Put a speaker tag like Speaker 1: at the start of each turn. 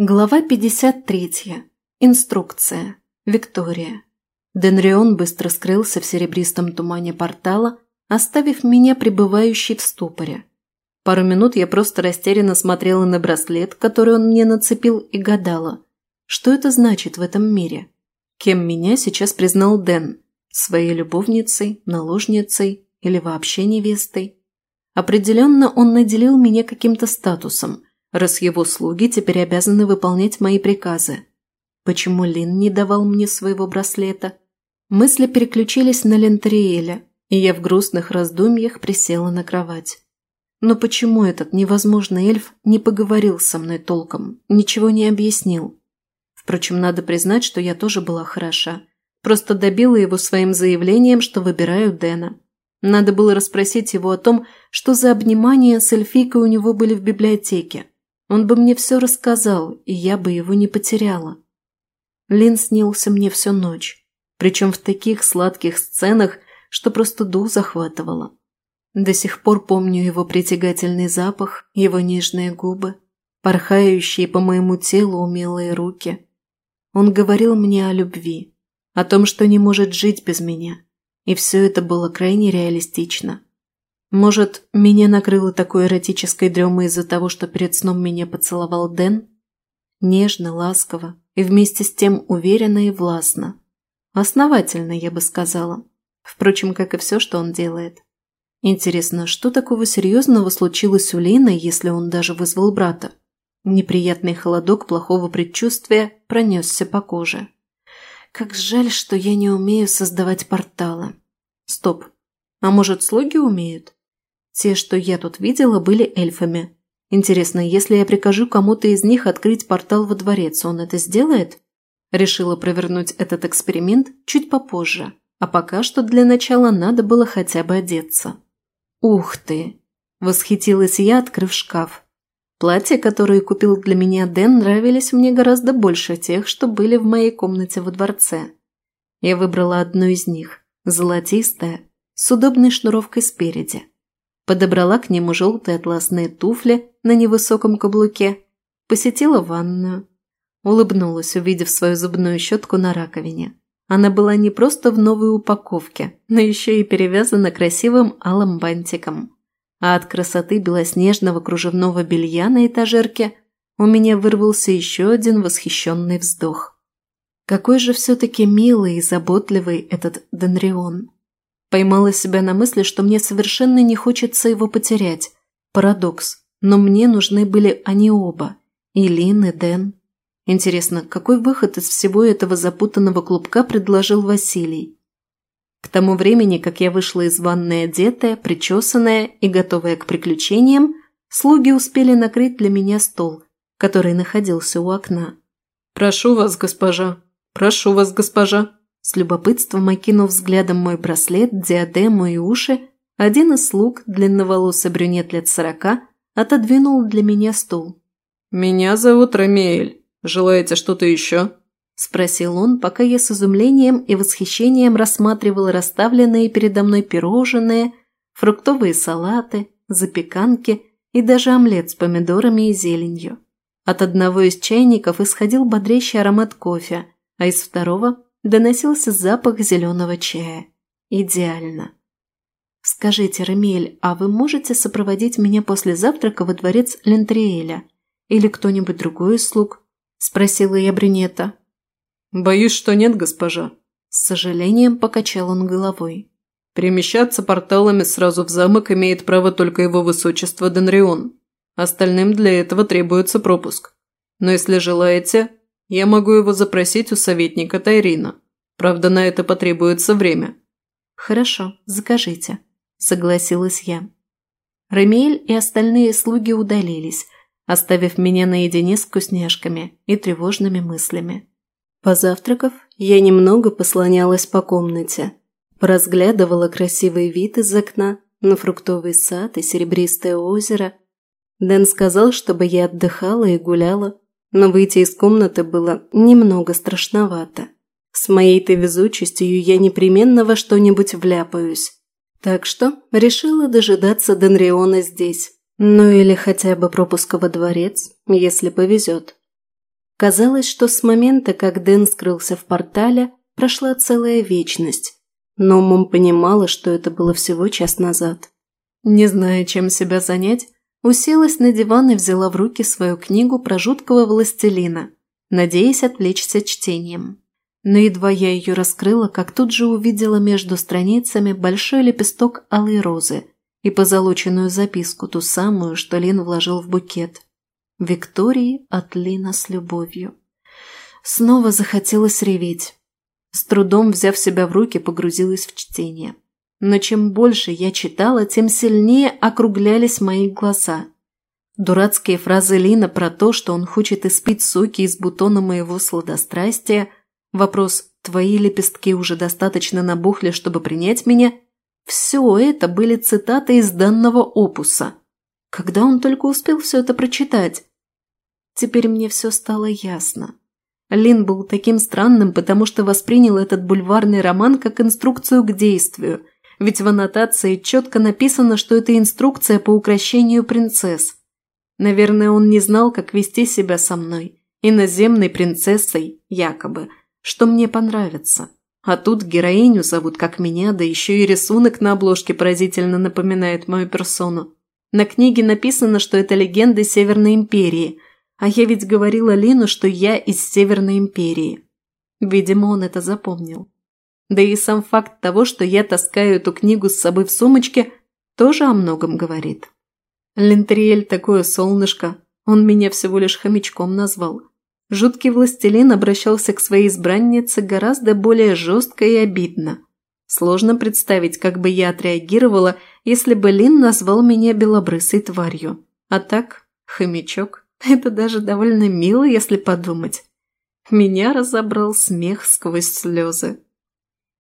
Speaker 1: Глава 53. Инструкция. Виктория. Денрион быстро скрылся в серебристом тумане портала, оставив меня пребывающей в ступоре. Пару минут я просто растерянно смотрела на браслет, который он мне нацепил, и гадала, что это значит в этом мире. Кем меня сейчас признал Дэн? Своей любовницей, наложницей или вообще невестой? Определенно он наделил меня каким-то статусом – раз его слуги теперь обязаны выполнять мои приказы. Почему Лин не давал мне своего браслета? Мысли переключились на Лентериэля, и я в грустных раздумьях присела на кровать. Но почему этот невозможный эльф не поговорил со мной толком, ничего не объяснил? Впрочем, надо признать, что я тоже была хороша. Просто добила его своим заявлением, что выбираю Дэна. Надо было расспросить его о том, что за обнимания с эльфийкой у него были в библиотеке. Он бы мне все рассказал, и я бы его не потеряла. Лин снился мне всю ночь, причем в таких сладких сценах, что просто дух захватывало. До сих пор помню его притягательный запах, его нежные губы, порхающие по моему телу умелые руки. Он говорил мне о любви, о том, что не может жить без меня, и все это было крайне реалистично. Может, меня накрыло такой эротической дремой из-за того, что перед сном меня поцеловал Дэн? Нежно, ласково и вместе с тем уверенно и властно. Основательно, я бы сказала. Впрочем, как и все, что он делает. Интересно, что такого серьезного случилось у Лины, если он даже вызвал брата? Неприятный холодок плохого предчувствия пронесся по коже. Как жаль, что я не умею создавать порталы. Стоп. А может, слуги умеют? Те, что я тут видела, были эльфами. Интересно, если я прикажу кому-то из них открыть портал во дворец, он это сделает? Решила провернуть этот эксперимент чуть попозже, а пока что для начала надо было хотя бы одеться. «Ух ты!» – восхитилась я, открыв шкаф. Платья, которые купил для меня Дэн, нравились мне гораздо больше тех, что были в моей комнате во дворце. Я выбрала одно из них – золотистое, с удобной шнуровкой спереди подобрала к нему желтые атласные туфли на невысоком каблуке, посетила ванную. Улыбнулась, увидев свою зубную щетку на раковине. Она была не просто в новой упаковке, но еще и перевязана красивым алым бантиком. А от красоты белоснежного кружевного белья на этажерке у меня вырвался еще один восхищенный вздох. Какой же все-таки милый и заботливый этот Денрион. Поймала себя на мысли, что мне совершенно не хочется его потерять. Парадокс. Но мне нужны были они оба. И Лин, и Дэн. Интересно, какой выход из всего этого запутанного клубка предложил Василий? К тому времени, как я вышла из ванной одетая, причесанная и готовая к приключениям, слуги успели накрыть для меня стол, который находился у окна. «Прошу вас, госпожа! Прошу вас, госпожа!» С любопытством окинув взглядом мой браслет, диадему и уши, один из слуг, длинноволосый брюнет лет сорока, отодвинул для меня стул. «Меня зовут Рамиэль. Желаете что-то еще?» – спросил он, пока я с изумлением и восхищением рассматривал расставленные передо мной пирожные, фруктовые салаты, запеканки и даже омлет с помидорами и зеленью. От одного из чайников исходил бодрящий аромат кофе, а из второго доносился запах зеленого чая. Идеально. «Скажите, Рамиль, а вы можете сопроводить меня после завтрака во дворец Лентриэля? Или кто-нибудь другой из слуг?» – спросила я брюнета. «Боюсь, что нет, госпожа». С сожалением покачал он головой. «Перемещаться порталами сразу в замок имеет право только его высочество Денрион. Остальным для этого требуется пропуск. Но если желаете, я могу его запросить у советника Тайрина. Правда, на это потребуется время». «Хорошо, закажите», – согласилась я. Ремиэль и остальные слуги удалились, оставив меня наедине с вкусняшками и тревожными мыслями. Позавтракав, я немного послонялась по комнате, поразглядывала красивый вид из окна на фруктовый сад и серебристое озеро. Дэн сказал, чтобы я отдыхала и гуляла, но выйти из комнаты было немного страшновато. С моей-то везучестью я непременно во что-нибудь вляпаюсь. Так что решила дожидаться Денриона здесь. Ну или хотя бы пропуска во дворец, если повезет. Казалось, что с момента, как Дэн скрылся в портале, прошла целая вечность, но умом понимала, что это было всего час назад. Не зная, чем себя занять, уселась на диван и взяла в руки свою книгу про жуткого властелина, надеясь отвлечься чтением. Но едва я ее раскрыла, как тут же увидела между страницами большой лепесток алой розы и позолоченную записку, ту самую, что Лин вложил в букет. Виктории от Лина с любовью. Снова захотелось реветь. С трудом взяв себя в руки, погрузилась в чтение. Но чем больше я читала, тем сильнее округлялись мои глаза. Дурацкие фразы Лина про то, что он хочет испить соки из бутона моего сладострастия, вопрос «твои лепестки уже достаточно набухли, чтобы принять меня?» Все это были цитаты из данного опуса. Когда он только успел все это прочитать? Теперь мне все стало ясно. Лин был таким странным, потому что воспринял этот бульварный роман как инструкцию к действию – ведь в аннотации четко написано, что это инструкция по украшению принцесс. Наверное, он не знал, как вести себя со мной, иноземной принцессой, якобы, что мне понравится. А тут героиню зовут как меня, да еще и рисунок на обложке поразительно напоминает мою персону. На книге написано, что это легенды Северной Империи, а я ведь говорила Лину, что я из Северной Империи. Видимо, он это запомнил. Да и сам факт того, что я таскаю эту книгу с собой в сумочке, тоже о многом говорит. Лентериэль такое солнышко, он меня всего лишь хомячком назвал. Жуткий властелин обращался к своей избраннице гораздо более жестко и обидно. Сложно представить, как бы я отреагировала, если бы Лин назвал меня белобрысой тварью. А так, хомячок, это даже довольно мило, если подумать. Меня разобрал смех сквозь слезы.